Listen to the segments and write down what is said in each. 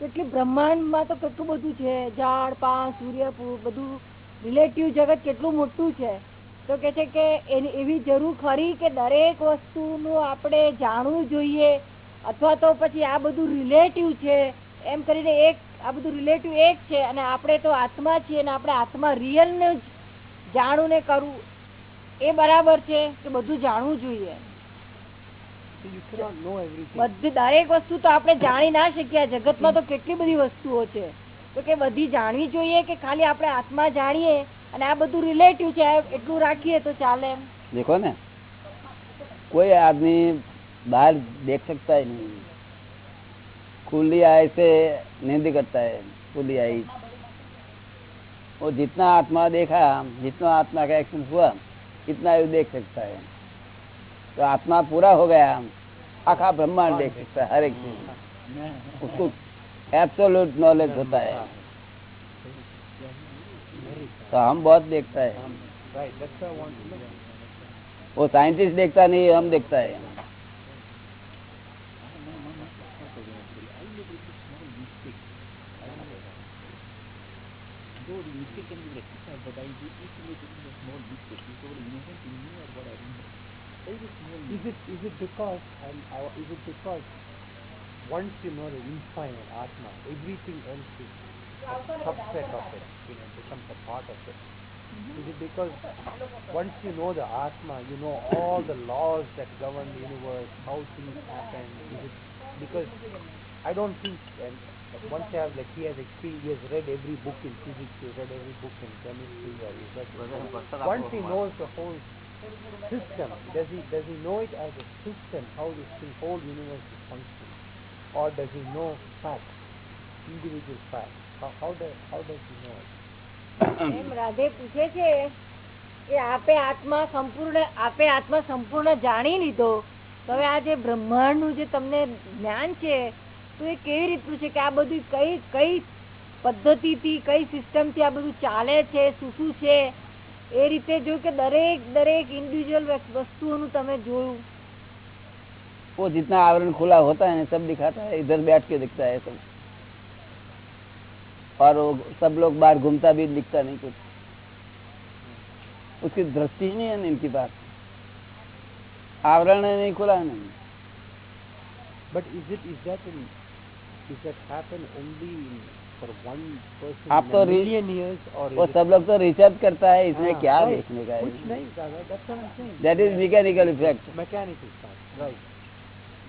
કેટલી બ્રહ્માંડમાં તો કેટલું બધું છે? ઝાડ પાન સૂર્ય બધું રિલેટિવ જગત કેટલું મોટું છે? તો કે છે કે એવી જરૂર ખરી કે દરેક વસ્તુનું આપણે જાણવું જોઈએ? અથવા તો પછી આ બધું રિલેટિવ છે? એમ કરીને એક, આ બધું રિલેટિવ એક છે અને આપણે તો આત્મા છીએ અને આપણે આત્મા રિયલને જ જાણવું ને કરવું એ બરાબર છે કે બધું જાણવું જોઈએ? બધી દરેક વસ્તુ તો આપણે જાણી ના શકીએ જગતમાં તો કેટલી બધી વસ્તુઓ છે તો કે બધી જાણવી જોઈએ કે ખાલી આપણે આત્મા જાણીએ અને આ બધું રિલેટિવ છે એટલું રાખીએ તો ચાલે દેખો ને કોઈ આદમી બહાર દેખ सकता ही नहीं खुली आय से निंद करता है खुली आई वो जितना आत्मा देखा जितना आत्मा का एक्शन हुआ इतना ही देख सकता है तो आत्मा पूरा हो गया हम आखा ब्रह्मांड देख सकता है हर एक चीज़ उसको एब्सोल्यूट नॉलेज होता है तो हम बहुत देखता है वो साइंटिस्ट देखता नहीं हम देखता है Is it is it because um, and is it because once you know the infinite Atma, everything else is a subset of it, you know, becomes a part of it. Is it because once you know the Atma, you know all the laws that govern the universe, how things happen? Is it because I don't think and once you have like he has experienced, he has read every book in physics, he has read every book in chemistry, or he's read once he knows the whole system, does he does he know it as a system, how this thing, whole universe is functioning? Or does he know facts, individual facts? How, how does how does he know it? એમ રાધે પૂછે છે કે આપે આત્મા સંપૂર્ણ આપે આત્મા સંપૂર્ણ જાણી લીધો તો હવે આ જે બ્રહ્માંડનું જે તમને જ્ઞાન છે તો એ કેવી રીતનું છે કે આ બધું કઈ કઈ પદ્ધતિથી કઈ સિસ્ટમથી આ બધું ચાલે છે શું શું છે એ રીતે જોયું કે દરેક દરેક ઇન્ડિવિજ્યુઅલ વસ્તુઓનું તમે જોયું वो जितना आवरण खुला होता है सब दिखाता है इधर बैठ के दिखता है सब और वो सब लोग बाहर घूमता भी दिखता नहीं कुछ उसकी दृष्टि ही नहीं है ना इनकी बात आवरण नहीं खुला है नहीं But is it is that in, is that happen आप तो a रि- million years or वो सब लोग तो रिसर्च करता है इसमें हाँ, क्या. देखने का है. That is mechanical effect right?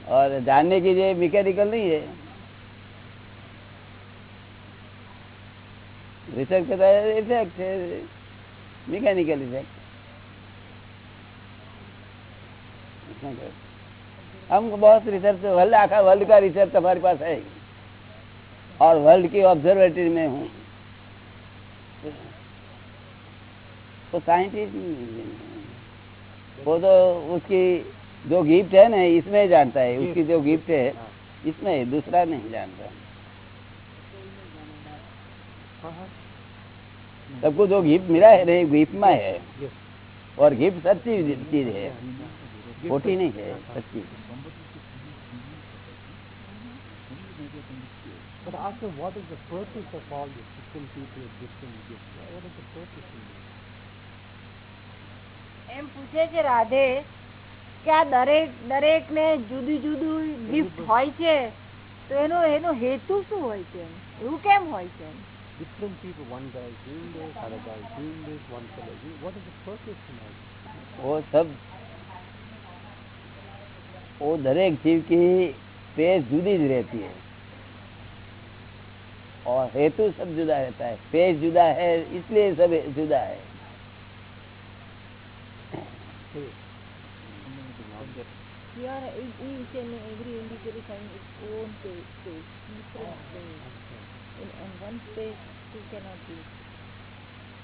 और जानने की ये मैकेनिकल नहीं है रिसर्च करता है इफ़ेक्ट है मैकेनिकल इफ़ेक्ट? हमको बहुत रिसर्च वर्ल्ड आखा वर्ल्ड का रिसर्च हमारे पास है और वर्ल्ड की ऑब्जर्वेटरी में हूँ। तो साइंटिस्ट वो तो उसकी जो गिफ्ट है ना इसमें जानता है उसकी जो गिफ्ट है इसमें है, दूसरा नहीं जानता। Uh-huh. सबको जो गिफ्ट मिला है ना गिफ्ट में है। और गिफ्ट सच्ची चीज़ है। खोटी नहीं है सच्ची। But ask him what is the purpose of all this different people with different gifts? What is the purpose in this? એમ પૂછે છે રાધે કે આ દરેક દરેક ને જુદી જુદું ગિફ્ટ હોય છે તો એનો એનો હેતુ શું હોય છે એમ? એવું કેમ હોય છે એમ? Different people, one guy is doing this, other guy is doing this, one fellow is doing What is the purpose in all this? वो सब वो दरेक जीव की पेज जुदी ज रहती है और हेतु सब जुदा रहता है पेज जुदा है इसलिए सब जुदा है Here, each each and every individual is having its own space, space, different space. In, in one space, two cannot be.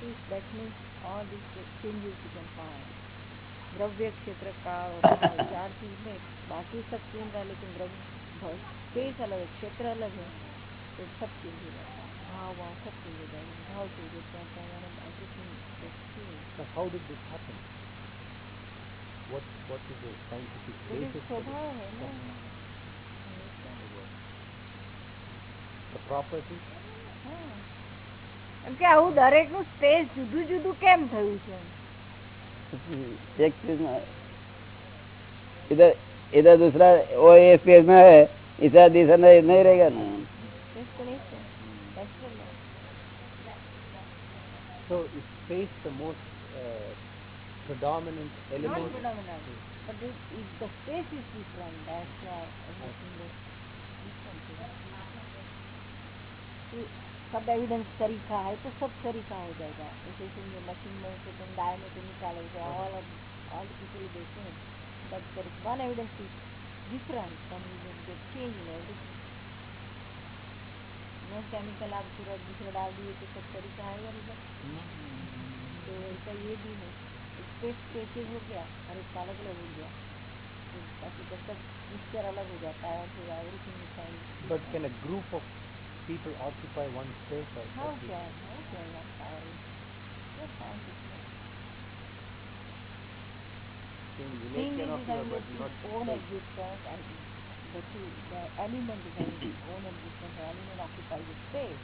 This, that means all these changes you can find. द्रव्य क्षेत्र काल और काल, चार चीज में बाकी सब चेंज है लेकिन द्रव्य स्पेस अलग है क्षेत्र अलग है तो सब चेंज हो जाता है भाव भाव सब चेंज हो जाएगा भाव चेंज होता है पर्यावरण everything Now, how did this happen? What What is the scientific ये basis for this? स्वभाव है ना the property. હા. એમ કે આવું દરેકનું સ્પેસ જુદું જુદું કેમ થયું છે एक चीज में इधर इधर दूसरा वो ये स्पेस में है इधर दूसरा नहीं, नहीं रहेगा ना explanation. Lord. So is faith the most uh, predominant element? Not predominant. But if, if the space is different, that's why everything is different. सब एविडेंस तरीका है तो सब तरीका हो जाएगा जैसे तुम ये मशीन में से तुम डाय में तुम निकालोगे ऑल ऑल पीपल देखें but one evidence is different and get change in no chemical आप पूरा दूसरा डाल दिए तो सब तरीका आएगा रिज़ल्ट तो ऐसा ये भी है स्पेस स्पेसिस हो गया और इसका अलग अलग हो गया तो बाकी जब तक मिक्सचर अलग हो जाता है तो everything is fine one space or How what is- can? How can that power? What science is that? Thing is, is having its own existence and the two, the element is having its own existence, the element occupies the space.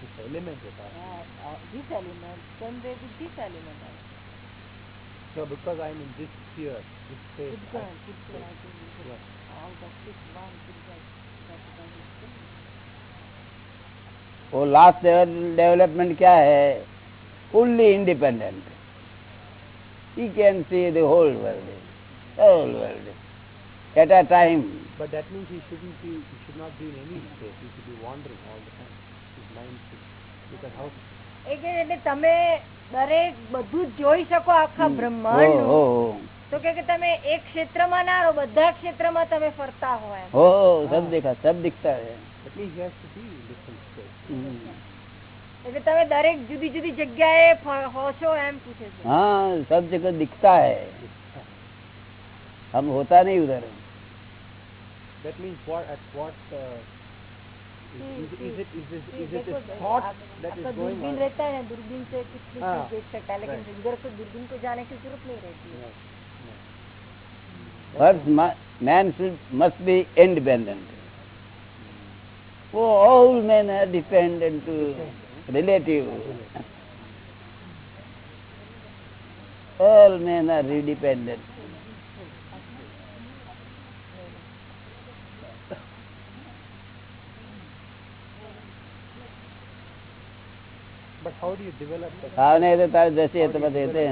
This element is our- And uh, this element, same way with this element. also. So because I'm in this sphere, this space, It's I- going, it's going, I think, it's Right. out of this one, it's like, that's the kind of thing. वो last development क्या है fully independent he can see the whole world whole world at a time. But that means he shouldn't be, he should not be in any space. He should be wandering all the time. His mind should, because how? એટલે તમે દરેક બધું જોઈ શકો આખા બ્રહ્માંડ તો કે તમે એક ક્ષેત્રમાં ના રહો બધા ક્ષેત્રમાં તમે ફરતા હોય હો સબ દેખા સબ દિખતા હે એટલે તમે દરેક જુદી જુદી જગ્યાએ હો છો એમ પૂછે છે હા સબ જગત દિખતા હે હમ હોતા નહીં ઉધર હમ That means what, at what, uh, is, is, is it, is this, See, is it देखो, a thought आप- that is आपका going दूरबीन on? रहता है ना दूरबीन से कितनी हाँ, चीज देख सकता है लेकिन right. इधर को दूरबीन को जाने की जरूरत नहीं रहती है No, no. First man must be independent वो all man are dependent to relative all man are ખાવ નહીં તો તારે જશે તો પછી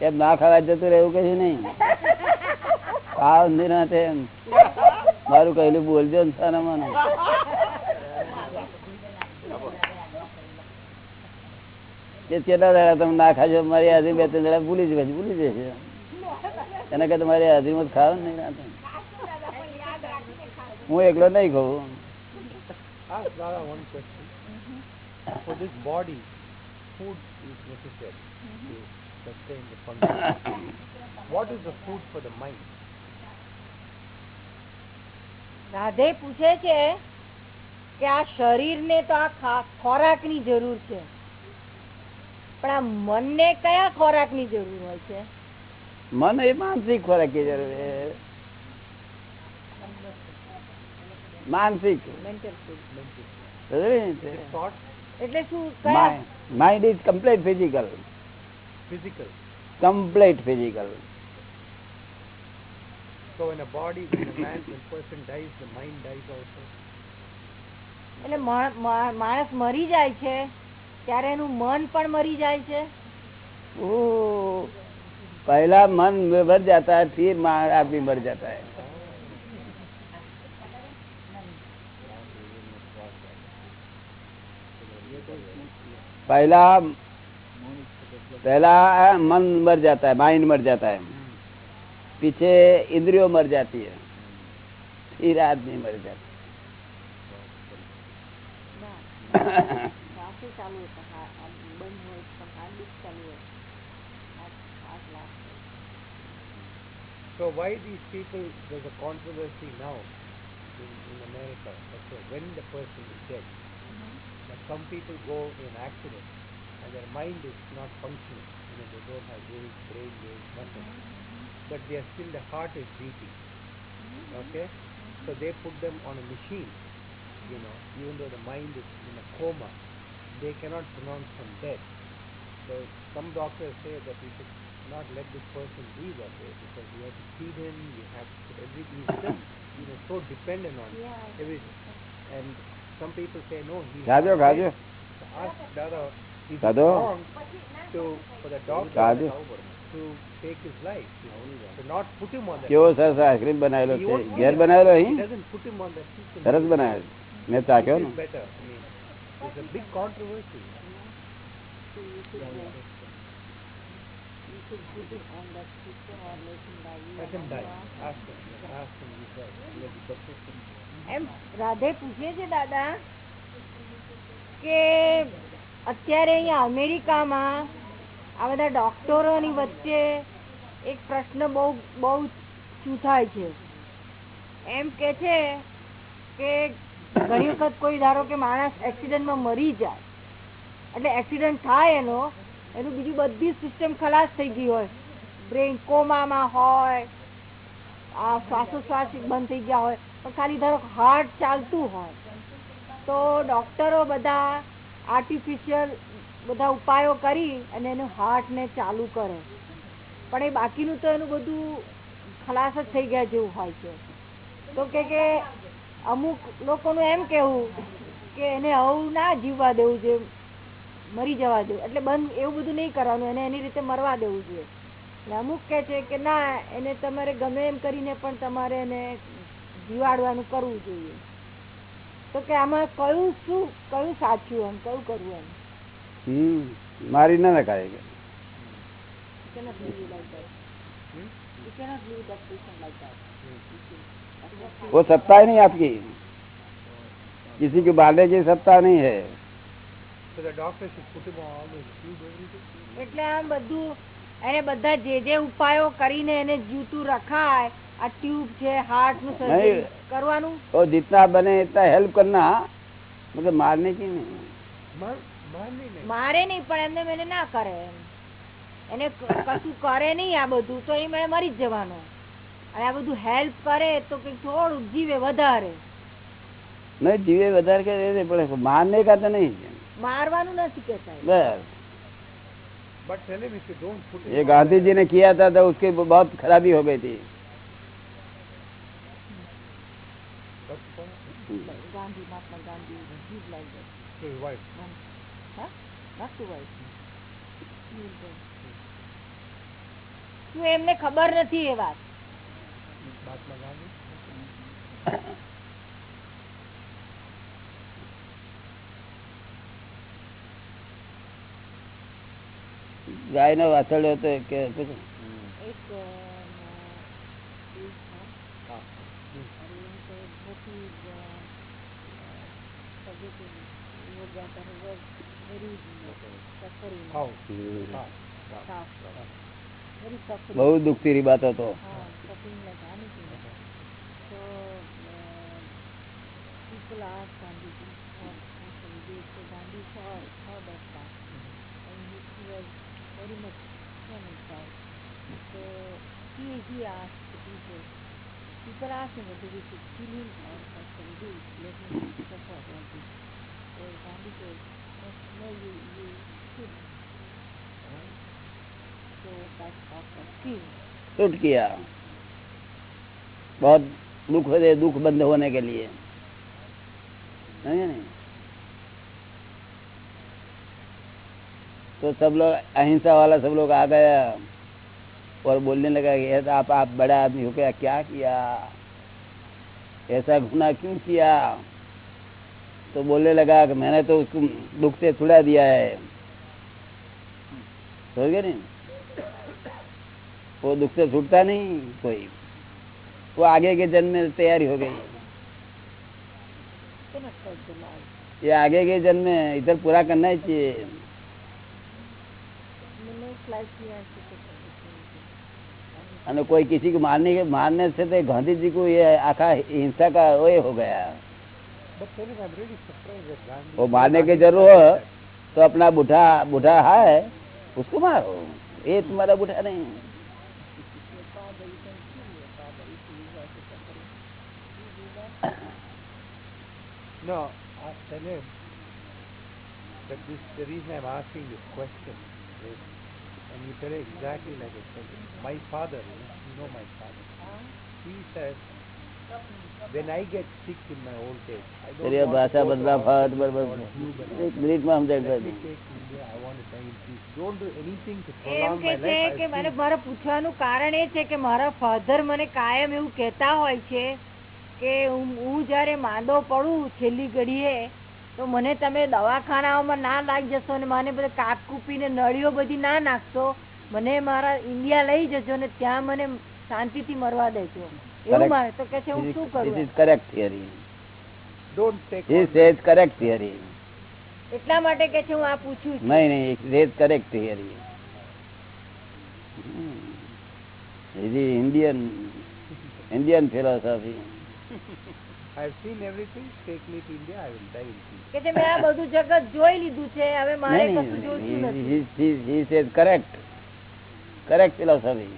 એમ ના ખાવા જતું રહેવું કશું નહીં? ખાવ નિરાતે એમ. મારું કહેલું બોલજો ને સારા મને એ કેટલા દાડા તમે ના ખાજો મારી હાજરી બે ત્રણ દાડા ભૂલી જશે ભૂલી જશે એના કરતા મારી હાજરીમાં ખાવ નહીં રાતે હું એકલો નહીં ખાઉં Ask Dada one question. for this body, food is necessary to sustain the function. what is the food for the mind? Radhe પૂછે છે કે આ શરીરને તો આ ખોરાકની જરૂર છે પણ આ મનને કયા ખોરાકની જરૂર હોય છે મન એ માનસિક ખોરાકની જરૂર છે માનસિક મેન્ટલ મેન્ટલ એટલે શું mind is complete physical physical complete physical So in a body, when a man, when person dies, the એટલે માણસ મરી જાય છે ત્યારે એનું મન પણ મરી જાય છે? ઓ પહેલા મન મર જતા ફિર આદમી મર જતા હે पहला पहला मन मर जाता है माइंड मर जाता है पीछे इंद्रियों मर जाती है फिर आदमी मर जाता So why these people, there's a controversy now in, in America, when the person is dead, that some people go in accident and their mind is not functioning. You know, they don't have waves, brain waves, nothing. But they are still, the heart is beating. Okay? So they put them on a machine, you know, even though the mind is in a coma, they cannot pronounce them dead. So some doctors say that we should not let this person be that way because we have to feed him, we have to put everything. He's just, you know, so dependent on Yeah, everything. And some people say no. He gajo gajo ask Dada, is it to for the dog gajo to take his life? To not put him on that. કેવો સરસ ice cream બનાવેલો છે ઘેર. બનાવેલો અહીં. સરસ બનાવેલો મેં ચાખ્યો ને better. It's a big controversy. So you should, uh, you should put it on that system or let him die. Let him die. Ask him. Ask him. Let the think. એમ રાધે પૂછે છે, દાદા, કે અત્યારે અહીંયા અમેરિકામાં આ બધા ડોક્ટરોની વચ્ચે એક પ્રશ્ન બહુ બહુ ચૂથાય છે? એમ કે છે કે ઘણી વખત કોઈ ધારો કે માણસ એક્સિડન્ટમાં મરી જાય, એટલે એક્સિડન્ટ થાય એનો, એનું બીજું બધી સિસ્ટમ ખલાસ થઈ ગઈ હોય. બ્રેઇન કોમામાં હોય, આ શ્વાસોશ્વાસ બંધ થઈ ગયા હોય. પણ ખાલી ધારો હાર્ટ ચાલતું હોય, તો ડોક્ટરો બધા આર્ટિફિશિયલ બધા ઉપાયો કરી અને એનું હાર્ટને ચાલુ કરે. પણ એ બાકીનું તો એનું બધું ખલાસ જ થઈ ગયા જેવું હોય છે. તો કે અમુક લોકોનું એમ કેવું કે એને આવું ના જીવવા દેવું જોઈએ, મરી જવા દેવું. એટલે બંધ એવું બધું નહીં કરવાનું, એને એની રીતે મરવા દેવું જોઈએ. ને અમુક કહે છે કે ના, એને તમારે ગમે એમ કરીને પણ તમારે એને જીવાડવાનું કરવું જોઈએ તો કે આમાં કયું શું કયું સાચું એમ કયું કરવું એમ હમ મારી ના નખાય કે You cannot live like that. You cannot live that person like that. वो सत्ता ही नहीं आपकी किसी को बांधने की सत्ता नहीं है So the doctor should put him on all those tube everything. એટલે આમ બધું એને બધા જે જે ઉપાયો કરીને એને જીવતું રખાય આ ટ્યુબ છે હાર્ટ નું સર્જરી નહીં. કરવાનું और जितना बने इतना हेल्प करना मतलब मारने की नहीं માર મારને નહીં. મારે નહીં પણ એમને એને ના કરે એમ એને ક- કશું કરે નહીં આ બધું તો એમાં મરી જ જવાનો અને આ બધું હેલ્પ કરે તો કંઈક થોડું જીવે વધારે नहीं जीवे વધારે के दे पड़े मारने का तो नहीं મારવાનું નથી કેતા એ. बस But tell him if you don't put him ये on गांधी that- जी ने किया था तो उसकी बहुत खराबी हो गई थी fine. Gandhi Mahatma Gandhi he's like that. To his wife. And, Huh? Not to wife. શું એમને ખબર નથી એ વાત Mahatma Gandhi. ગાય નો વાસળ્યો હતો કે પછી so he he asked the people we should kill him or what we do let him suffer like this so Gandhi said no, no you you should so that's after kill छूट किया बहुत दुख होते दुख बंद होने के लिए समझे नहीं? तो सब लोग अहिंसा वाला सब लोग आ गया और बोलने लगा कि आप आप बड़ा आदमी हो गया, क्या किया? ऐसा गुना क्यों किया? तो बोलने लगा कि मैंने तो उसको दुख से छुड़ा दिया है। समझ गए नहीं? वो दुख से छूटता नहीं, कोई। वो आगे के जन्म में तैयारी हो गई। ये आगे के जन्म में इधर पूरा करना ही चाहिए। અને कोई किसी को मारने के मारने से तो गांधी जी को ये आखा हिंसा का वो हो गया वो मारने की जरूरत तो अपना बूढ़ा बूढ़ा है उसको मारो ये तुम्हारा बूढ़ा नहीं No, I tell him that this, the reason I'm asking this question is and you tell it exactly like I said. My father, you know, my father. He says, when I get sick in my old age, I don't want India. I want to die in peace. Don't do anything to M prolong કે my છે life. કે મને seen- મારા પૂછવાનું કારણ એ છે કે મારા ફાધર મને કાયમ એવું કહેતા હોય છે કે હું જ્યારે માંદો પડું છેલ્લી ઘડીએ તો મને તમે દવાખાનાઓમાં ના લાગી જશો અને મને બધા કાપ કૂપીને નળીઓ બધી ના નાખશો મને મારા ઇન્ડિયા લઈ જજો ને ત્યાં મને શાંતિથી મરવા દેજો એવું. મારે તો કે છે હું શું કરું correct theory. Don't take He all says correct theory. એટલા માટે કે છે હું આ પૂછું છું નહીં નહીં it says correct theory. Hmm. This is Indian Indian philosophy. I've seen everything. Take me to India. I will die in peace. કે છે મેં આ બધું જગત જોઈ લીધું છે હવે મારે નહીં, કશું નહીં, જોઈતું he- નથી he- he- he says correct. Correct philosophy.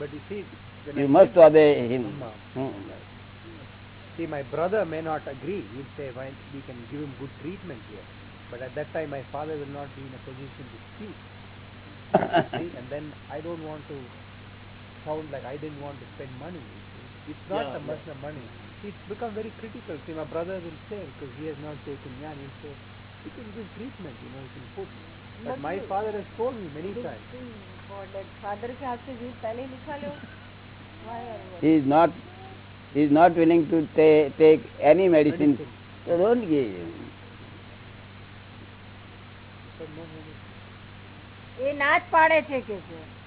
But you see, when You I must get- obey him. Amma. Hmm. See, my brother may not agree. He'll say, "Why we can give him good treatment here." But at that time, my father will not be in a position to speak. see, and then I don't want to found like I didn't want to spend money. It's not yeah, so much yeah. money. It's become very critical. See, my brother will say because he has not taken Yan. He'll say it is good treatment. You know, it's important. But, but my father has told me many times. father ke haath se jhoot pehle likha. He is not. He is not willing to ta- take any medicine. medicine. So don't give him. એ ના જ પાડે છે કે છે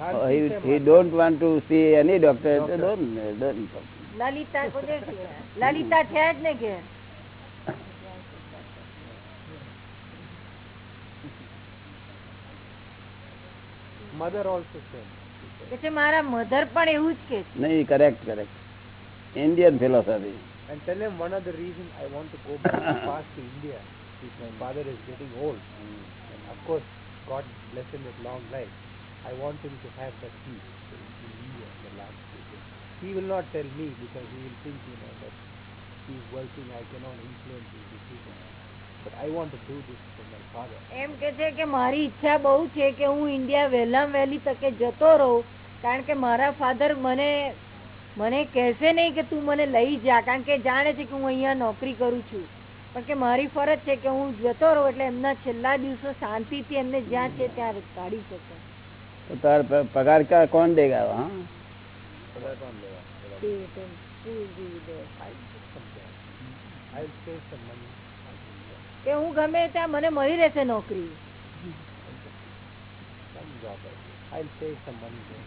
Oh, he, don't want to see any doctor. Doctor. don't don't. Lalita Lalita છે જ ને કે Mother also છે મારા મધર પણ એવું જ કે નહીં correct correct Indian philosophy And tell him one of the reasons I want to go back fast to India is my father is getting old. Mm. And of course, God bless him with long life. I want him to have that peace in, India in the last. He will not tell me because he will think, you know, that he's working, I cannot influence his decision. But I want to do this for my father. એમ કે છે કે મારી ઈચ્છા બહુ છે કે હું ઇન્ડિયા વહેલા વહેલી તકે જતો રહું કારણ કે મારા ફાધર મને મને કહેશે નહીં કે તું મને લઈ જા કારણ કે જાણે છે કે હું અહીંયા નોકરી કરું છું પણ કે મારી ફરજ છે કે હું જતો રહું એટલે એમના છેલ્લા દિવસો શાંતિથી એમને જ્યાં છે ત્યાં કાઢી શકે तो तार प- पगार का कौन देगा हाँ તે- તે- તે જ રીતે. I'll get some job. I'll save some money. કે હું ગમે ત્યાં મને મળી રહેશે નોકરી Some job. I'll, I'll save some money there.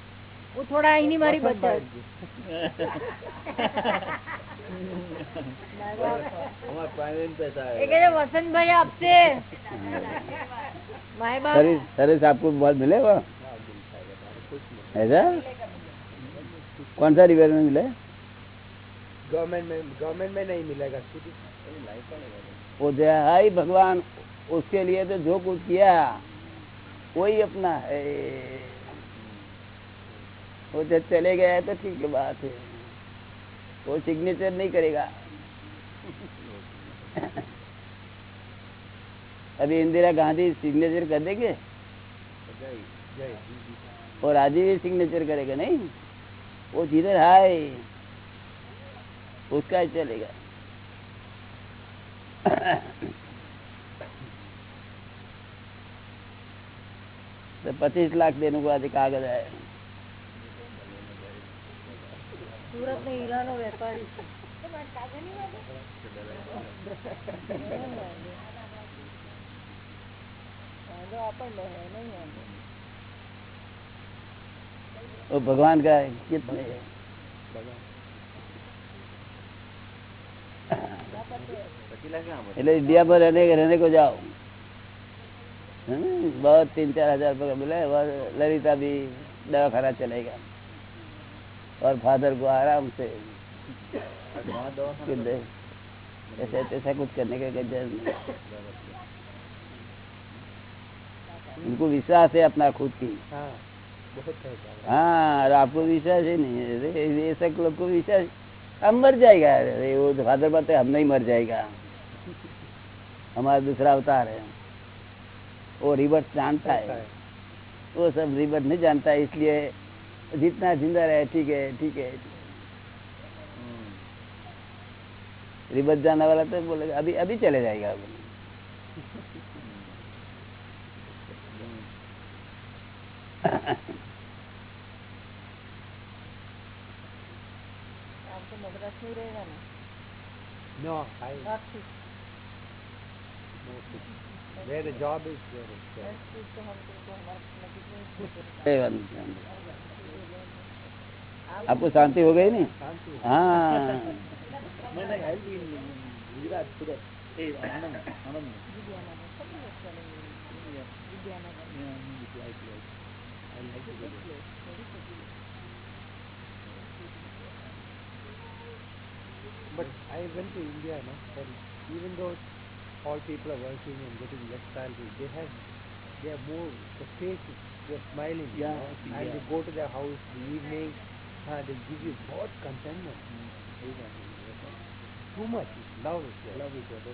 હું થોડા અહીંની મારી Vasant બચત bhai, એ કે છે, વસંતભાઈ આપશે માય બાપ सर्विस ऐसा? कौन सा रिवर में मिले गवर्नमेंट में गवर्नमेंट में नहीं मिलेगा वो जो है हाय भगवान उसके लिए तो जो कुछ किया वही अपना है। वो जब चले गया तो ठीक है बात है। वो सिग्नेचर नहीं करेगा। अभी इंदिरा गांधी सिग्नेचर कर देंगे? जय जय। और राजीव भी सिग्नेचर करेगा नहीं वो जिधर है उसका ही चलेगा तो पच्चीस लाख देने को आज कागज है સુરત નો હીરાનો વેપારી છે વાંધો આપણને હે, નહીં વાંધો. वो भगवान का है, कितने है એટલે इंडिया पर रहने रहने को जाओ है ना? बहुत तीन चार हजार रुपये मिले और ललिता भी दवा खाना चलेगा और फादर को आराम से किधर ऐसा ऐसा कुछ करने का कोई जरूरत नहीं उनको विश्वास है अपना खुद की हाँ है हाँ और आपको विश्वास ही नहीं अरे ये सब लोग को विश्वास हम मर जाएगा। अरे वो फादर बताते हम नहीं मर जाएगा। हमारा दूसरा अवतार है। वो रिवर्स जानता है। है। वो सब रिवर्स नहीं जानता है इसलिए जितना ज़िंदा रहे ठीक है ठीक है। रिवर्स जानने वाला तो बोलेगा अभी अभी चले जाएगा मद्रास नहीं रहेगा ना no I north east no where the job is there is there. North east तो हम तुमको हमारे नजदीक में ही भेज देंगे। कोई बात नहीं। आपको शांति हो गई नहीं शांति है। हाँ Vidyanagar But I went to India, no, and even though all people are working and getting less salary, they have they are more the face is they're smiling. Yeah. You know? yeah. And you go to their house in the evening, uh, they give you what contentment. Mm. Too much. Love is there. Love is there.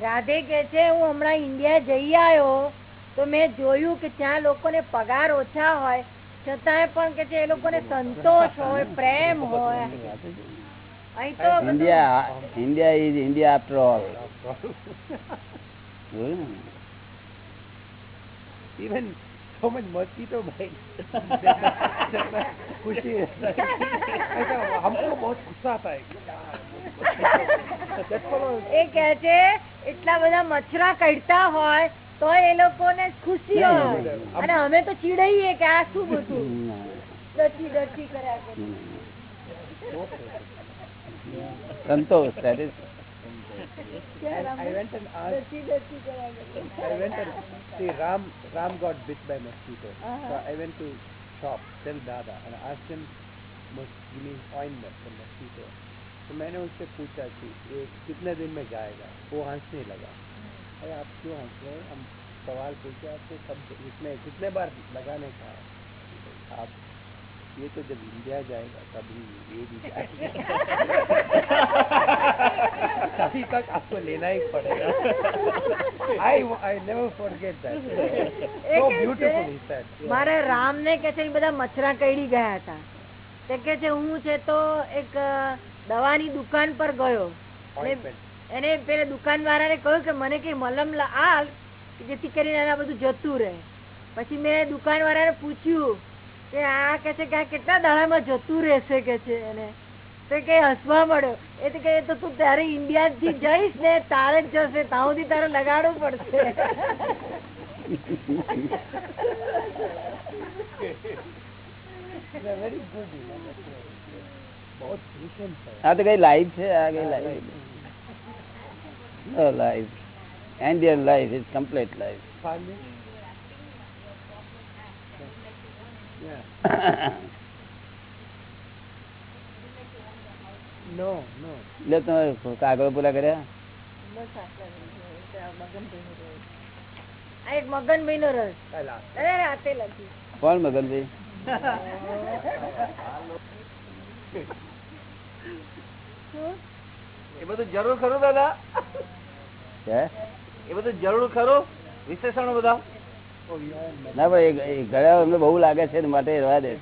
Radhe કે છે હું હમણાં India જઈ આવ્યો તો મેં જોયું કે ત્યાં લોકોને પગાર ઓછા હોય છતાંય પણ કે છે એ લોકોને સંતોષ હોય પ્રેમ હોય અહીં તો બધું- India India is India after all Even so much mosquito bites. खुशी है। ऐसा हमको बहुत गुस्सा आता है That's what I was- એ કે છે એટલા બધા મચ્છરા કડતા હોય તો એ લોકોને ખુશી હોય અને અમે તો ચીડાઈએ કે આ શું બધું ડરતી ડરતી કર્યા કરે. संतोष that is And I went and asked ડરતી ડરતી કર્યા કરે. I went and see Ram Ram got bit by mosquito. So I went to shop, tell Dada, and I asked him must give me ointment for mosquito. तो मैंने उससे पूछा कि ये कितने दिन में जाएगा वो हंसने लगा अरे आप क्यों हंस रहे हैं हम सवाल पूछे आपको कब इसमें कितने बार लगाने का है आप ये तो जब इंडिया जाएगा तभी ये भी जाएगा तभी तक आपको लेना ही पड़ेगा I I never forget that. A so કે છે, beautiful he said. મારે રામ ને કે છે એ બધા મચ્છરા કઈડી ગયા હતા તે કે છે હું છે તો એક અ, દવાની દુકાન પર ગયો અને Ointment. એને પેલા દુકાન વાળાને કહ્યું કે મને કઈ મલમ આ જેથી કરીને આ બધું જતું રહે. પછી મેં દુકાન વાળાને પૂછ્યું કે આ કે છે કે કેટલા દાડામાં જતું રહેશે કે છે એને. તો કે હસવા મળ્યો એ તો કે તો તું ત્યારે ઇન્ડિયા થી જઈશ ને, તારે જ જશે તાઉથી તારે લગાડવું પડશે. આ લાઈવ છે, આ કઈ live Life no life Indian life is complete life Finally? Yeah. No, no. એટલે તમે કાગળ પૂરા કર્યા બસ આટલા જ છે. એ તો આ મગનભાઈનું રહ્યું. આ એક મગનભાઈ નો એ બધું જરૂર ખરું દાદા? એ બધું જરૂર ખરું? વિશેષણો બધા? ના ભાઈ એ અમને બહુ લાગે છે માટે રવા દે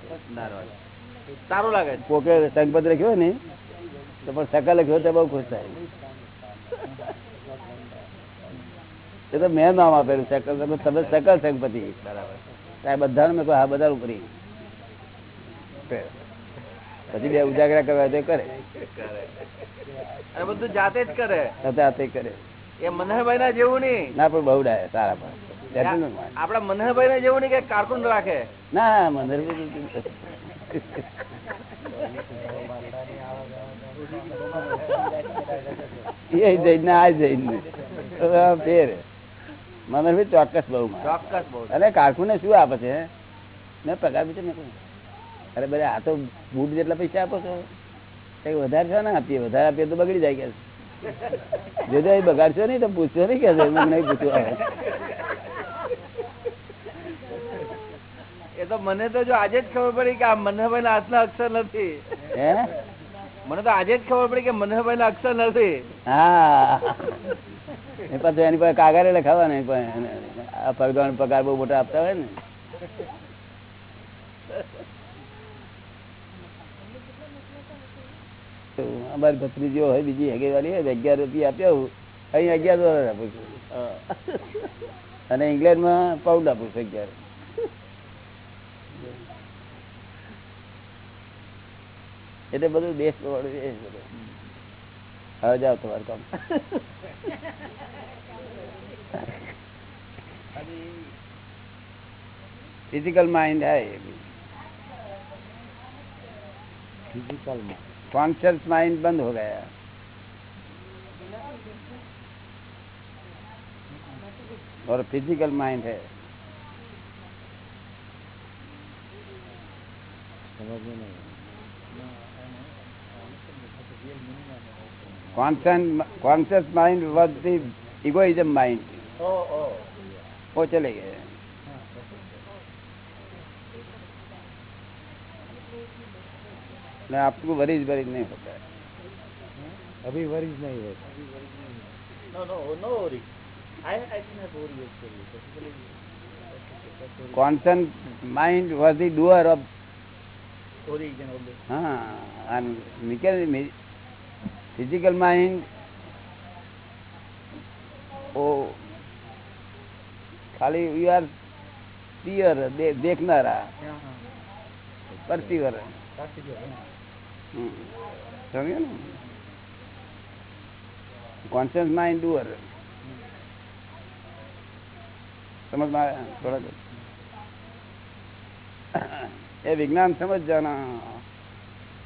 સારું લાગે છે. કોકે સંગપત લખ્યો ને તો પણ સકલ લખ્યો તો બહુ ખુશ થાય. એ તો મેં નામ આપેલું સકલ તમે સકલ સંગપતિ બરાબર. બધાને મેં કહ્યું હા બધા ઉપરી પછી બે ઉજાગરા કરવા તો કરે. બધું જાતે જ કરે. જાતે કરે. એ મનહરભાઈ ના જેવું નહીં. ના પણ બહુ ડાય સારા પણ. આપડા મનહરભાઈ ના જેવું નહીં કે કાર્ટૂન રાખે. ના મનહરભાઈ એ જઈને આ જઈને ફેર. ચોક્કસ બહુ ચોક્કસ બહુ. અરે કારકુને શું આપે છે? મેં પગાર બીજો કહ્યું. અરે બધા આ તો બૂટ જેટલા પૈસા આપો છો. કઈ વધારે છો ને આપીએ? વધારે આપીએ તો બગડી જાય કે જોજો એ બગાડશો નહીં તો પૂછશો નહીં કે? નહીં પૂછ્યું આવે. એ તો મને તો જો આજે જ ખબર પડી કે આ મનહભાઈ ના હાથના અક્ષર નથી. હે? મને તો આજે જ ખબર પડી કે મનહભાઈ ના અક્ષર નથી. હા. એ પાછું એની પાસે કાગરે લખાવવા નહીં પણ પગાર બહુ મોટા આપતા હોય ને. અમારી ભત્રીજીઓ હોય બીજી હેગે વાળી અગિયાર રૂપિયા આપ્યા અહીં અગિયાર ડોલર આપું છું. અને ઇંગ્લેન્ડમાં પાઉન્ડ આપું છું અગિયાર. એટલે બધું દેશ વાળું એ હવે જાઓ તમારું કામ. ફિઝિકલ માઇન્ડ આવે ફિઝિકલ માઇન્ડ कॉन्शियस माइंड बंद हो गया। और फ़िज़िकल माइंड है। समझ में नहीं conscious mind was the egoism mind वो चले गए। मैं आपको वरीज वरीज नहीं होता है अभी वरीज नहीं होता No, no, no worry. I, I think have worry actually. Basically, constant mind was the doer of origin of the हाँ and mechanical physical mind ओ ખાલી યુ આર પિયર દેખનારા પરસીવર સમજ્યો ને કોન્શિયસ માઇન્ડ ડુઅર समझ में आया थोड़ा कुछ ये विज्ञान समझ जाना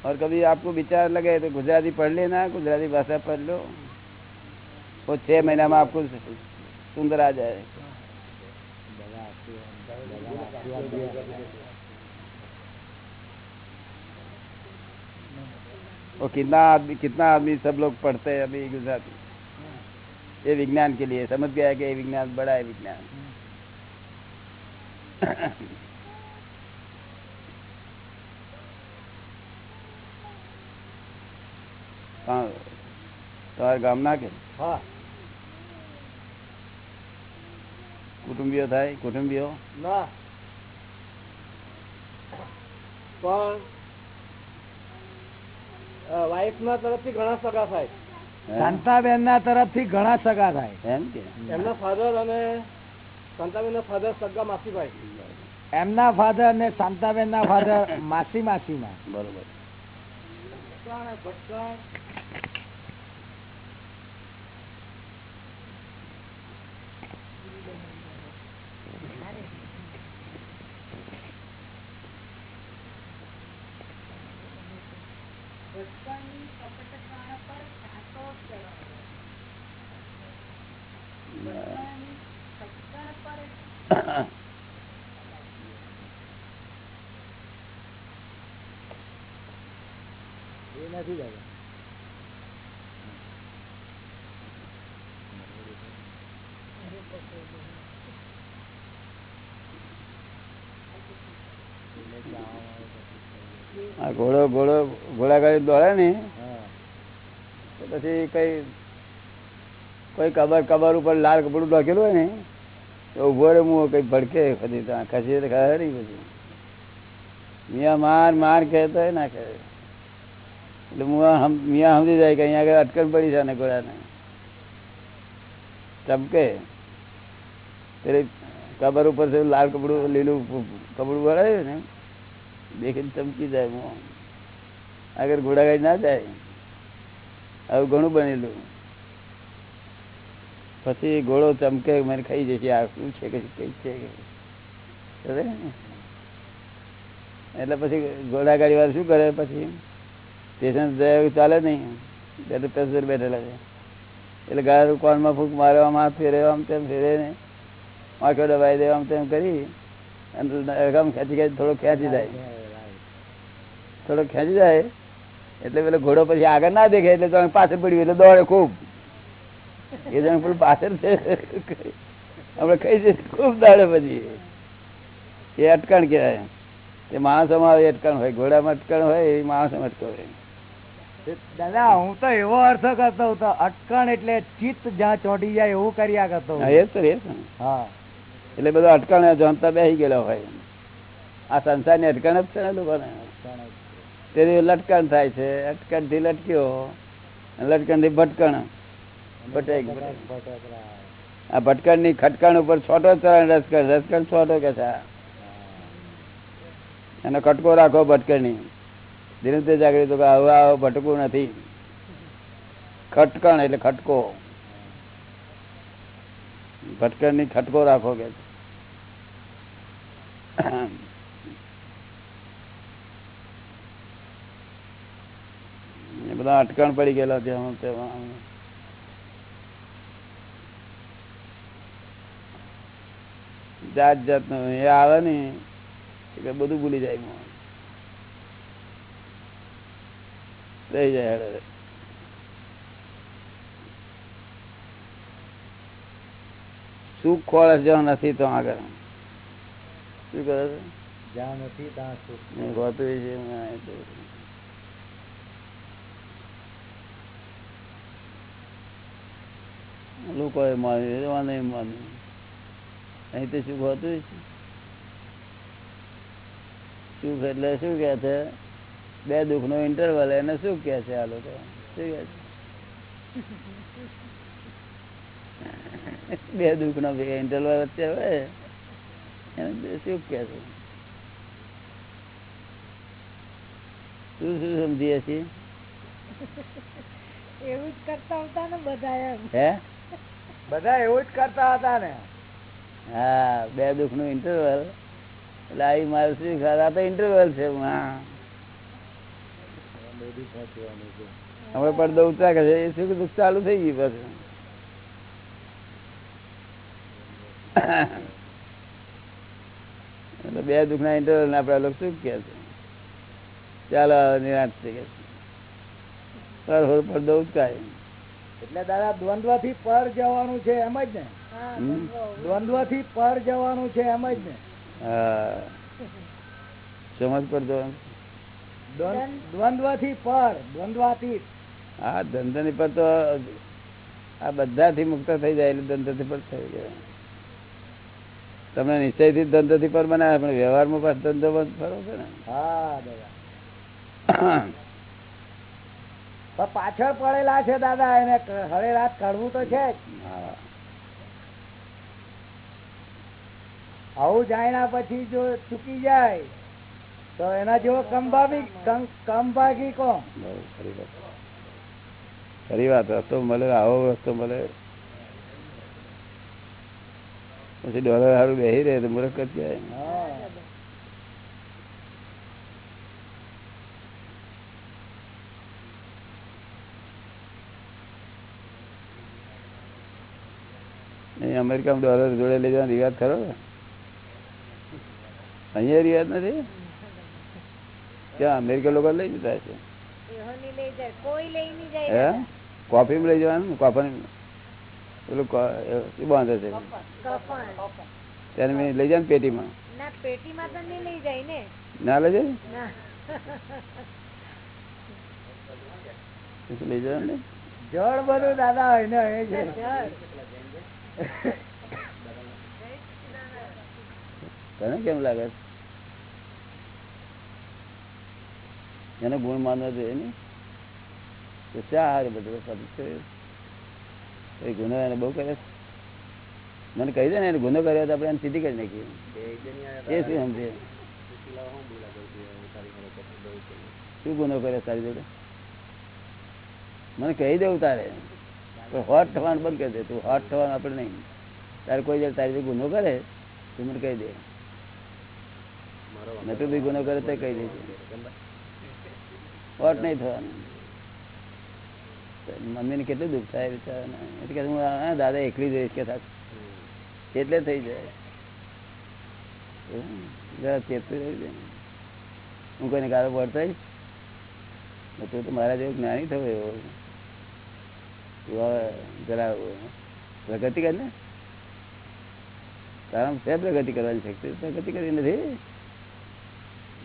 और कभी आपको विचार लगे तो गुजराती पढ़ लेना गुजराती भाषा पढ़ लो वो छह महीना में आपको सुंदर आ जाए वो कितना आदमी कितना आदमी सब लोग पढ़ते हैं अभी गुजराती ये विज्ञान के लिए समझ गया कि ये विज्ञान बड़ा है विज्ञान હા તમારા ગામના કે हाँ કુટુંબીઓ થાય કુટુંબીઓ ના પણ વાઇફ ના તરફથી ઘણા સગા થાય? શાંતાબેન ના તરફથી ઘણા સગા થાય. એમ કે? એમના ફાધર અને શાંતાબેન ના ફાધર સગા માસીભાઈ એમના ફાધર ને શાંતાબેન ના ફાધર માસી માં બરોબર એ નથી દાદા આ ઘોડો ઘોડો ઘોડાગાડી દોડે ને પછી કઈ, કોઈ કબર કબર ઉપર લાલ કપડું ઢોકેલું હોય ને, તો ઊભો રે મુ કઈ ભડકે, પછી ત્યાં ખસી તો ખરી પછી. મિયા માર માર કહેતો ના કહે એટલે હમ, મિયા સમજી જાય કે અહીંયા આગળ અટકણ પડી છે ને ઘોડાને. ચમકે. પેલી કબર ઉપર લાલ કપડું, લીલું કપડું ભરાયું ને દેખીને ચમકી જાય આગળ ઘોડાગાડી ના જાય. આવું ઘણું બનેલું. પછી ઘોડો ચમકે, મને ખાઈ જશે. આ શું છે કે કઈ છે? એટલે પછી ઘોડાગાડી વાળા શું કરે પછી? જાય ચાલે નહીં. એટલે પેસેન્જર બેઠેલા છે. એટલે ગાડી કોનમાં ફૂંક મારવામાં ફેરે આમ તેમ ફેરે ને. આંખો દબાઈ દેવા આમ તેમ કરી. અને રકમ ખેંચી ખેંચી થોડો ખેંચી જાય. થોડો ખેંચી જાય એટલે પેલો ઘોડો પછી આગળ ના દેખે એટલે તમે પાછળ પડ્યું એટલે દોડે ખૂબ. એ જણ પેલું પાછળ છે. આપણે ખાઈ છે ખૂબ દોડે પછી. એ અટકણ કહેવાય. તે માણસોમાં આવી અટકણ હોય ઘોડામાં અટકણ હોય એ માણસોમાં અટકણ હોય. દાદા હું તો એવો અર્થ કરતો હતો અટકણ એટલે ચિત્ત જ્યાં ચોંટી જાય એવું કર્યા કરતો હા, એ જ તો હા. એટલે બધો અટકણ જોનતા બેસી ગયેલો હોય. આ સંસારની અટકણ જ છે ને લોકોને. તેથી લટકણ થાય છે. અટકણથી લટક્યો લટકણથી ભટકણ ભટક આ ભટકણની ખટકણ ઉપર છોટો ચરણ રસકણ રસકણ છોટો કે છે એનો કટકો રાખો ભટકણી ધીરે જાગૃત તો આવું આવું ભટકવું નથી. ખટકણ એટલે ખટકો. ભટકણની ખટકો રાખો કે છે. એ બધા અટકણ પડી ગયેલા ત્યાં તેમાં. જાત જાતનું એ આવે ને એટલે બધું ભૂલી જાય રહી જાય હેડે. સુખ ખોળે જ્યાં નથી તો આગળ. શું કરે છે? જ્યાં નથી ત્યાં સુખ. ગોતવી છે ના, એ તો. લોકોએ માન્યું એવા નહીં માન્યું અહીં તો સુખ હોતું સુખ એટલે શું કે છે? બે દુઃખ નો ઇન્ટરવલ એને શું કે છે આ લોકો? શું કે છે? બે દુઃખ નો ઇન્ટરવલ વચ્ચે હોય એને શું કે છે? શું શું સમજીએ છીએ એવું જ કરતા હતા ને બધા એમ. હે? બધા એવું જ કરતા હતા ને. હા, બે દુઃખનું ઇન્ટરવલ એટલે આવી મારું શું ખ્યાલ તો ઇન્ટરવલ છે હવે પડદો ઉતરા કે એ સુખ દુઃખ ચાલુ થઈ ગયું પાછું. એટલે બે દુઃખ ના ઇન્ટરવલ ને આપડે શું કે છે? ચાલો નિરાશ થઈ ગયા પડદો ઉચકાય એટલે દાદા દ્વંદ્વથી પર જવાનું છે એમ જ ને? હા દ્વંદ્વથી પર જવાનું છે એમ જ ને? સમજ પડતો દ્વંદ્વથી પર દ્વંદ્વાતીત. હા ધંધાની પર તો આ બધાથી મુક્ત થઈ જાય એટલે ધંધાથી પર થઈ જાય. તમે નિશ્ચયથી ધંધાથી પર બનાવે પણ વ્યવહારમાં પાછ ધંધો બંધ ફરો છે ને? હા દાદા. પણ પાછળ પડેલા છે દાદા એને હવે રાત કાઢવું તો છે. આવું જાણ્યા પછી જો ચૂકી જાય તો એના જેવો કંભાવી કંભાગી કોણ? ખરી વાત. રસ્તો મળે આવો રસ્તો મળે. પછી ડોલર સારું બેસી રહે તો મૂર્ખ જ કહેવાય. હા. અહીં અમેરિકામાં ડોલર જોડે લઈ જવાનો રિવાજ ખરો અહીંયા રિવાજ નથી? ત્યાં અમેરિકા લોકો લઈ જતા છે. એહો ની લઈ જાય કોઈ લઈ નહીં જાય હે? કોફી લઈ જવાનું? કોફન? પેલું શું બાંધે છે? ત્યારે મેં લઈ જાય ને પેટીમાં? ના પેટીમાં તો નહીં લઈ જાય લઈ જવાનું ને? જળ બધું દાદા હોય ને. તને કેમ લાગે? એને ગુણ માનવો જોઈએ ને? તો બધું સાબિત છે. એ ગુનો એને બહુ કરે મને કહી દે ને, એને ગુનો કર્યો તો આપણે એને સીધી કરી નાખીએ. એ શું સમજે? શું ગુનો કર્યો તારી જોડે મને કહી દેવું તારે પણ હોટ થવાનું બંધ કરી દે. તું હોટ થવાનું આપણે નહીં. તારે કોઈ જયારે તારી ગુનો કરે તું મને કહી દે. નતું બી ગુનો કરે તો કહી દેજે. હોટ નહીં થવાનું. મમ્મી ને કેટલું દુઃખ થાય બિચારાને. એટલે કે હું દાદા એકલી જઈશ કે થાક. એટલે થઈ જાય? જરા ચેતતું જોઈએ ને. હું કોઈને ગાળો પડતા તું તો મારા જેવું જ્ઞાની થયો એવો. તું જરા પ્રગતિ કર ને? તારા છે પ્રગતિ કરવાની શક્તિ? પ્રગતિ કરી નથી?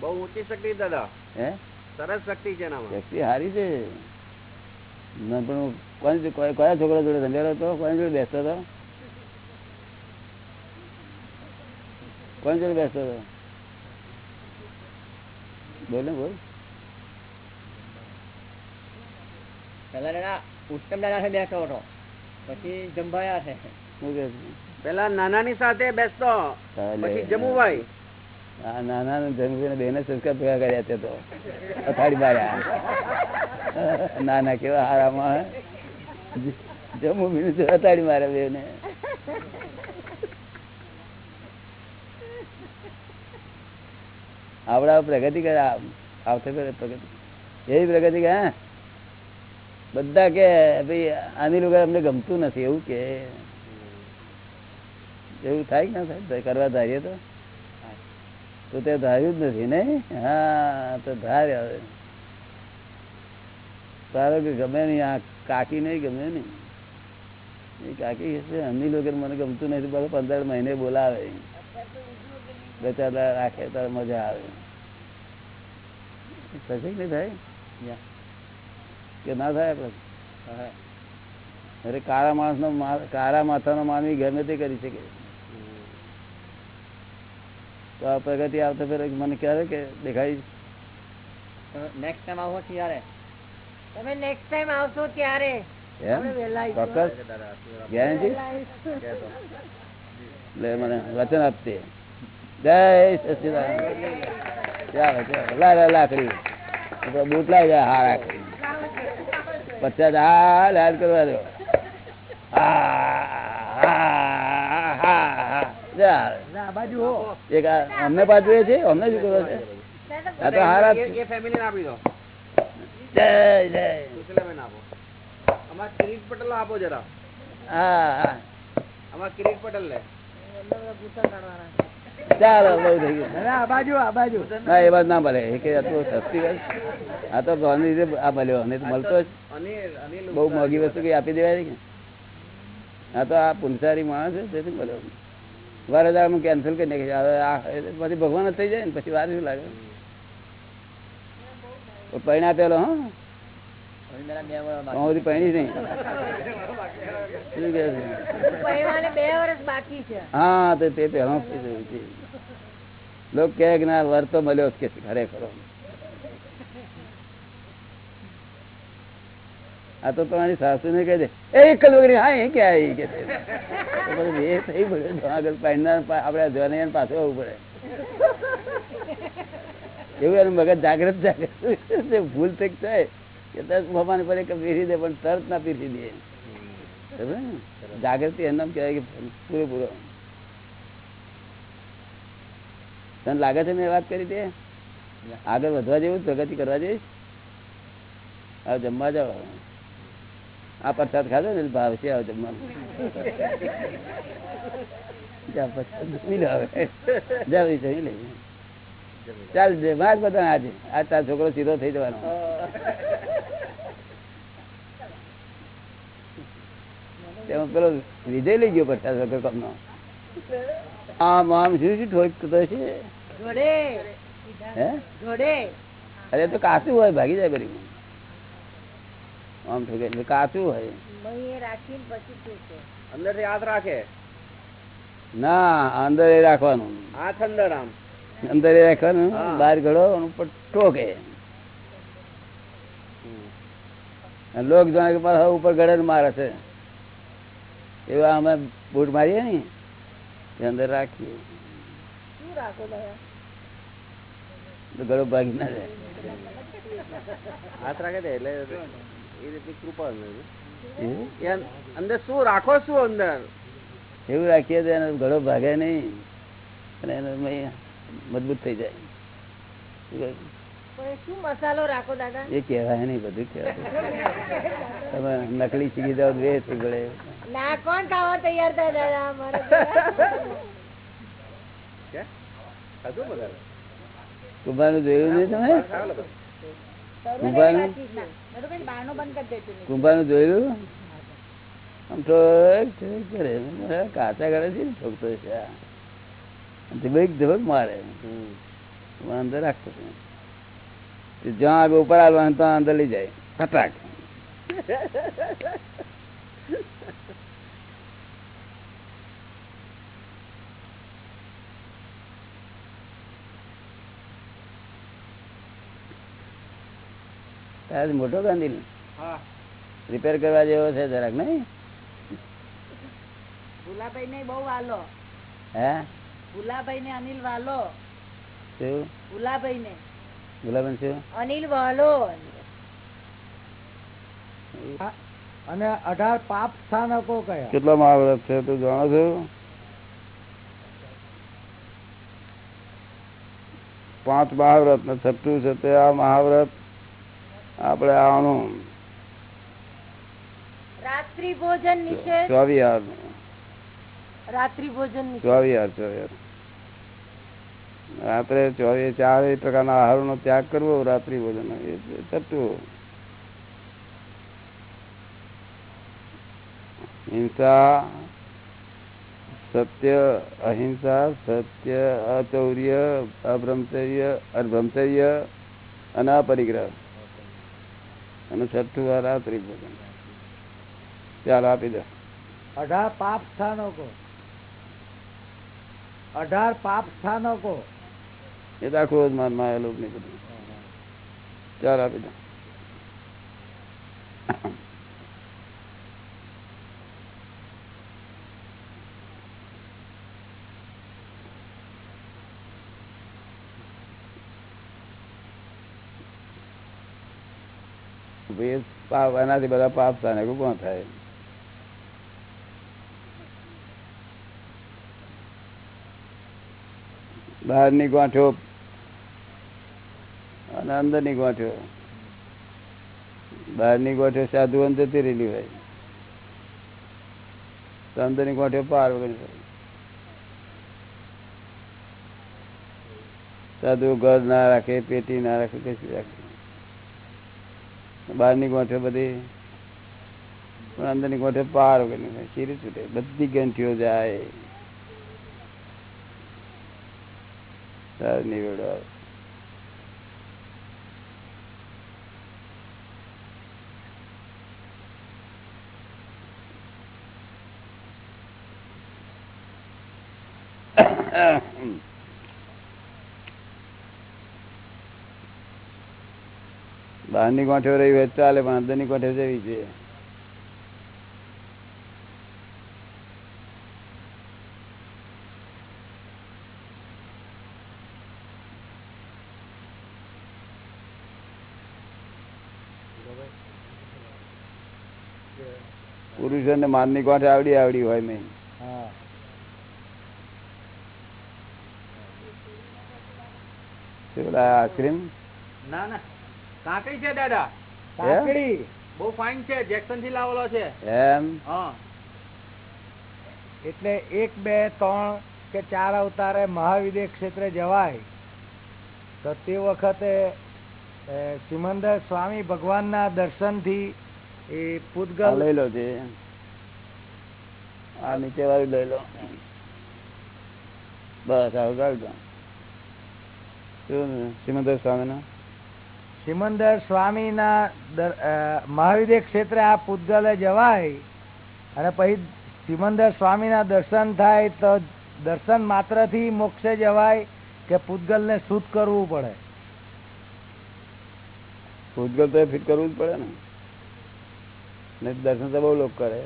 બહુ ઊંચી શક્તિ દાદા. હે? સરસ શક્તિ છે શક્તિ સારી છે. પણ કોની કયા કયા છોકરા જોડે ધંધેલો હતો? કોની જોડે બેસતો હતો? કોની જોડે બેસતો હતો? બોલ ને બોલ. પેલા દાદા ઉત્તમ દાદા સાથે બેસતો હતો. પછી જંભાયા છે. પેલા નાના ની સાથે બેસતો પછી જમુભાઈ. આ નાના જન્મ બેને સંસ્કાર ભેગા કર્યા તે તો. અથાડી માર્યા. નાના કેવા હારામાં જમ્મુ બીનું છે અથાડી માર્યા બેને? આપડા પ્રગતિ કરે આવશે પ્રગતિ. એવી પ્રગતિ કે હે? બધા કે ભાઈ આની લોકો અમને ગમતું નથી. એવું કે. એવું થાય ના થાય? કરવા ધારીએ તો. તો તે ધાર્યું જ નથી ને? હા તો ધાર હવે. તારો કે ગમે નહીં આ કાકી નહીં ગમે નહીં. એ કાકી છે અમની લોકો મને ગમતું નથી. બોલો પંદર મહિને બોલાવે. બે ચાર રાખે તો મજા આવે. થશે કે નહીં થાય? કે ના થાય આપણે અરે કાળા માણસ નો કાળા માથાનો માનવી ગમે તે કરી શકે. તો આ પ્રગતિ આવતો ફેર મને ક્યારે કે દેખાય? નેક્સ્ટ ટાઈમ આવો ત્યારે? તમે નેક્સ્ટ ટાઈમ આવશો ત્યારે. ચોક્કસ? ગેરંટી? મને વચન આપતી જય સચિદાનંદ. ચાલો લાકડી. બૂટ લાવી જાય હા રાખડી પચાસ હાલ હાલ કરવા દો. એક અમને પાછું એ છે? અમને શું કરવા છે? આ તો હારા આપી દો. જય જય. સુશીલાબેન આપો. અમાર કિરીટ પટેલ આપો જરા. હા હા. પટેલ લે. ચાલો બહુ થઈ ગયું. આ બાજુ આ બાજુ. ના એ વાત ના ભલે એ કે આ સસ્તી વાત આ તો ભાવની રીતે આ મળ્યો અને મળતો જ. અનિલ અનિલ બહુ મોંઘી વસ્તુ કઈ આપી દેવાય કે. આ તો આ પુનસારી માણસ છે તેથી મળ્યો વારે દાડમાં કેન્સલ કરી નાખી હવે આ પછી ભગવાન જ થઈ જાય ને પછી વાર શું લાગે? પરિણામ પેલો હા. હું છે. છે? તો તે પહેલો લોક કે ના વર તો મળ્યો કે છે ખરેખર આ તો તમારી સાસુ ને કહે દે એ કલવરી હા એ ક્યાં આવી કે છે. એ થઈ પડે તો આગળ આપણે પાછો આવવું પડે. એવું એનું મગજ જાગ્રત જાગ્રત ભૂલ થઈ જાય. કે તરત ભગવાન પડે કે પીરી દે પણ તરત ના પીરી દે. જાગૃતિ એમ કહેવાય કે પૂરેપૂરો. તને લાગે છે મેં વાત કરી દે આગળ વધવા જેવું પ્રગતિ કરવા જઈશ હવે જમવા જાવ આ પ્રસાદ ખાધો ને ભાવ છે આવ જમવાનું ચાલ જે માર બધા આજે આ તાર છોકરો સીધો થઈ જવાનો. તેમાં પેલો વિજય લઈ ગયો પ્રસાદ વગર કમનો આમ આમ શું શું ઠોકતો છે? અરે તો કાચું હોય ભાગી જાય બરી આમ ઠોકે એટલે કાચું હોય. મહી એ રાખીને પછી પૂછે અંદર હાથ રાખે? ના અંદર એ રાખવાનું. હાથ અંદર આમ. અંદર એ રાખવાનું. બહાર ઘડો ઉપર ઠોકે. લોક જાણે કે પાછા ઉપર ગળે મારે છે. એવા અમે બૂટ મારીએ ને એ અંદર રાખીએ. ગળો ભાગી ના જાય. હાથ રાખે દે એટલે એ રીતે કૃપા એવું? અંદર શું રાખો શું અંદર? એવું રાખીએ તો એનો ગળો ભાગે નહીં અને એનો મજબૂત થઈ જાય. એ મસાલો રાખો એ કહેવાય નહીં બધું કહેવાય. તમે નકલી શીખી જાઓ દ્વેષ પડે ના કોણ ખાવા તૈયાર થાય દાદા? અમારે કુંભારનું જોયું નહીં તમે? કુંભારનું? કુંભારનું જોયું? આમ ઠોક ઠોક કરે કાચા ગળે છે ને ઠોકતો છે. ધબક ધબક મારે. અંદર રાખતો જ્યાં આગળ ઉપર આવવાનું ત્યાં અંદર લઈ જાય. ફટાક. મોટો ગાંધી હા. રિપેર કરવા જેવો છે જરાક નહીં? ભુલાભાઈ ને બહુ વાલો હે? ભુલાભાઈ ને અનિલ વાલો. શું? ભુલાભાઈ ને ગુલાબન શું? અનિલ વાલો. અને અઢાર પાપ સ્થાનકો કયા? કેટલા મહાવ્રત છે તું જાણો છો? પાંચ મહાવ્રત ને છઠ્ઠું છે તે આ મહાવ્રત. આપણે આનું રાત્રિ ભોજન નિષેધ રાત્રિ ભોજન રાત્રે ચોવીસ ચાર પ્રકારના આહારનો ત્યાગ કરવો રાત્રિ ભોજન. એ હિંસા સત્ય અહિંસા સત્ય અચૌર્ય અબ્રહ્મચર્ય અબ્રહ્મચર્ય અને અપરિગ્રહ અને છઠ્ઠું આ રાત્રિ ભોજન ચાલો આપી દો. અઢાર પાપ સ્થાનકો. અઢાર પાપ સ્થાનકો. એ તો આખું જ માનમાં આવેલું બધું. ચાલો આપી દો. એનાથી બધા પાપ થાય કોણ થાય? બહારની ગોઠો અને અંદરની ગોઠો. બહારની ગોઠો સાધુ અંદર જતી રહેલી હોય. તો અંદરની ગોઠો પાર વગર સાધુ ઘર ના રાખે, પેટી ના રાખે, કશું રાખે. બહારની ગોઠવે બધી. પણ અંદરની ગોઠવે પાર વગરની શીરી છૂટે. બધી ગંઠીઓ જાય. તાર નિવેડો આવે બહારની કોઠે રહી હોય ચાલે પણ અંદરની કોઠે જવી છે પુરુષોને માનની ગોઠ આવડી આવડી હોય નહીં. તે પેલા આઈસ્ક્રીમ? ના ના. કાકડી છે દાદા. કાકડી. બહુ ફાઇન છે જેક્સનથી લાવેલો છે. એમ? હા. એટલે એક બે ત્રણ કે ચાર અવતારે મહાવિદ્ય ક્ષેત્રે જવાય. તો તે વખતે સિમંદર સ્વામી ભગવાનના દર્શનથી એ પૂતગલ લઈ લો છે આ નીચે વાળી લઈ લો. બસ આવું શું સિમંદર સ્વામી સિમંદર સ્વામીના અ, ક્ષેત્રે આ પૂતગલે જવાય અને પછી સિમંદર સ્વામીના દર્શન થાય તો દર્શન માત્રથી મોક્ષે જવાય કે પૂતગલને શુદ્ધ કરવું પડે? પૂતગલ તો ફિટ કરવું જ પડે ને. દર્શન તો બહુ લોકો કરે.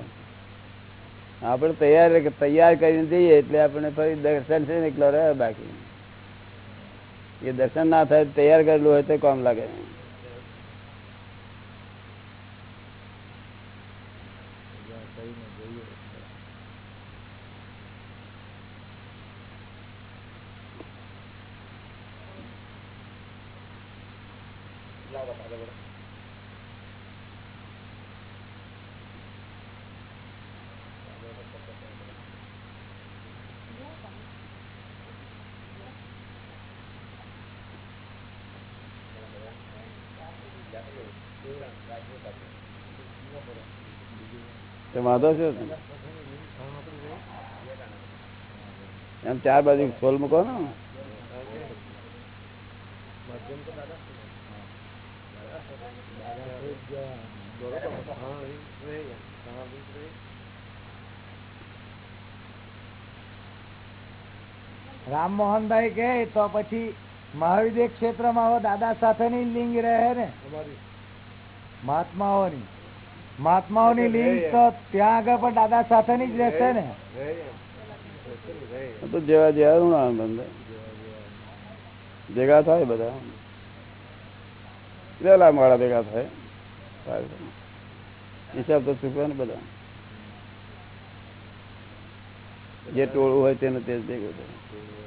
આપણે તૈયાર તૈયાર કરીને જઈએ એટલે આપણે ફરી દર્શન છે ને રહે બાકી. એ દર્શન ના થાય તૈયાર કરેલું હોય તો કામ લાગે તો વાંધો છે? એમ ચાર બાજુ છોલ મૂકો ને રામમોહનભાઈ કે તો પછી મહાવિદ્ય ક્ષેત્રમાં હવે દાદા સાથેની લિંગ રહે ને? મહાત્માઓની. મહાત્માઓની લિંગ તો ત્યાં આગળ પણ દાદા સાથેની જ રહેશે ને? તો જેવા જેવા બંધ. ભેગા થાય બધા. વેલા મોડા ભેગા થાય. હિસાબ તો ચૂકવે ને બધા. જે ટોળું હોય તેને તે જ ભેગું થાય.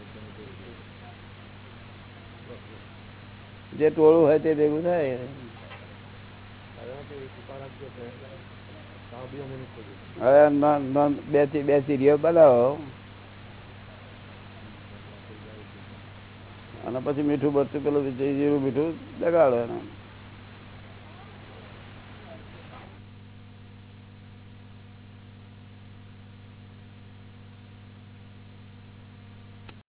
જે ટોળું હોય તે ભેગું થાય. હવે નોન- નોન- બેથી બે બનાવો અને પછી મીઠું બરતું પેલું જીરું મીઠું લગાડો એને